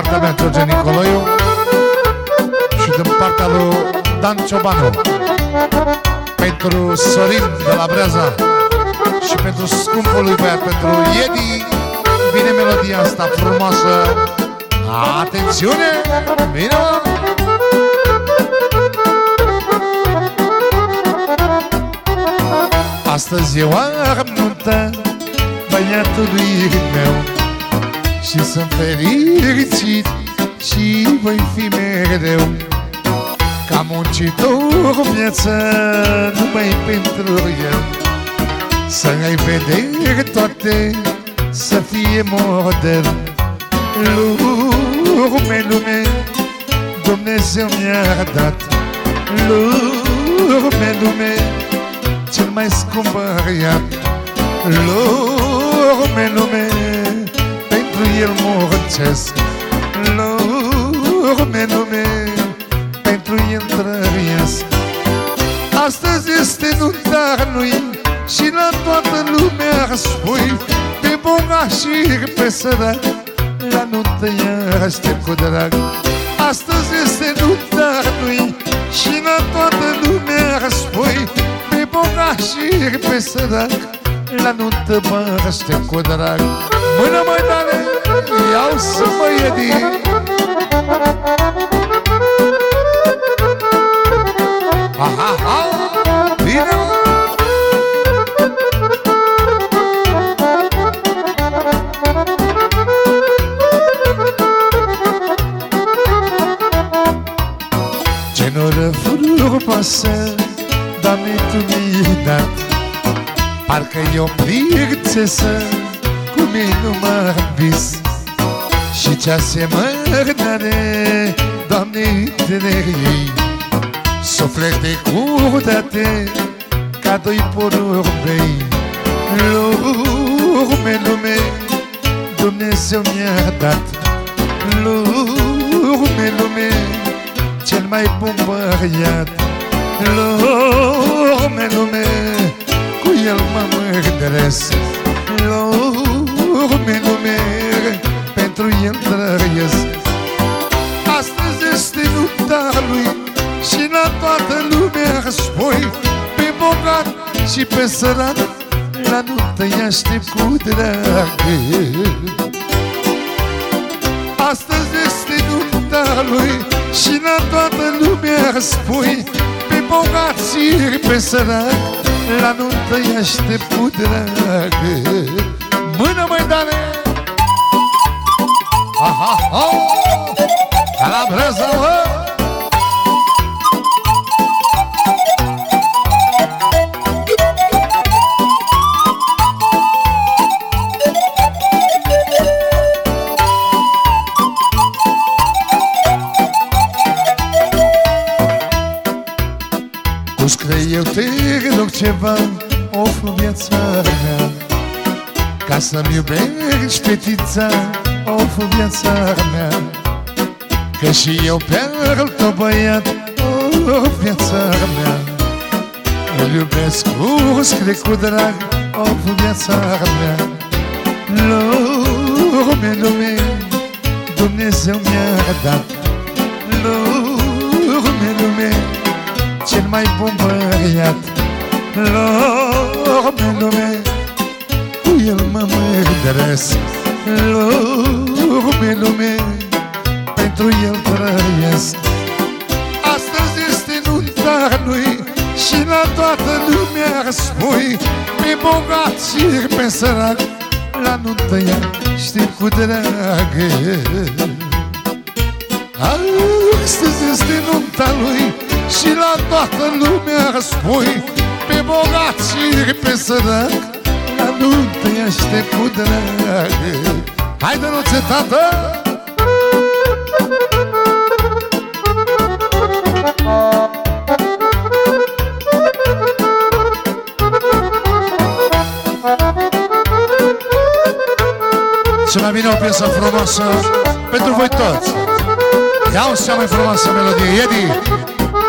partea mea, George Nicoloiu și din partea lui Dan Ciobanu. Pentru Sorin de la Breaza și pentru scumpul lui băiat, pentru iedi vine melodia asta frumoasă. Atențiune! Bine, mă! Astăzi eu am nuntă băiatului meu și sunt fericit și voi fi mereu. Ca muncitor viață numai pentru el. Să ai vedere toate, să fie modern Lume, lume, Dumnezeu mi-a dat. Lume, lume, cel mai scump băiat. Lume, muncesc Lume, lume, pentru el trăiesc Astăzi este nunta lui și la toată lumea spui. Pe bogat și pe sărac La nuntă iar aștept cu drag. Astăzi este nunta lui și la toată lumea spui. Pe bogat și pe sărac La nuntă mă aștept cu drag Mână mai tare, iau să mă iedi. Aha, aha, bine Ce noră frumoasă, Doamne, Tu mi-ai dat Parcă e o prințesă cu minunat vis. Și ce asemănare, Doamne, ei. Suflete curate ca doi porumbei Lume, lume, Dumnezeu mi-a dat. Lume, lume, cel mai bun băiat. Lume, lume, cu el mă mândresc Lume, lume, pentru el trăiesc. Astăzi este nunta lui și la toată lumea spui Pe bogat și pe sărat La nuntă-i aștept cu drag. Astăzi este nunta lui Și la toată lumea spui Pe bogat și pe sărat La nuntă-i aștept cu drag Mână mai tare Aha, oh, ca la brăză, oh. Pus că eu te rog ceva Of viața mea Ca să-mi iubești fetița Of viața mea. Că și eu pe altă băiat Of viața mea. Îl iubesc cu scre cu drag Of viața mea. Lume, lume Dumnezeu mi-a dat. Lume, lume cel mai bun băiat. Lume, lume, cu el mă mândresc Lume, lume, pentru el trăiesc. Astăzi este nunta lui și la toată lumea spui Pe bogat și pe sărac. La nuntă ea știi cu drag. Astăzi este nunta lui și la toată lumea spui Pe bogat și pe sărac La nuntă și aștept cu drag Haide, nu tată! Și mai bine o piesă frumoasă pentru voi toți. Ia o cea mai frumoasă melodie, Edi!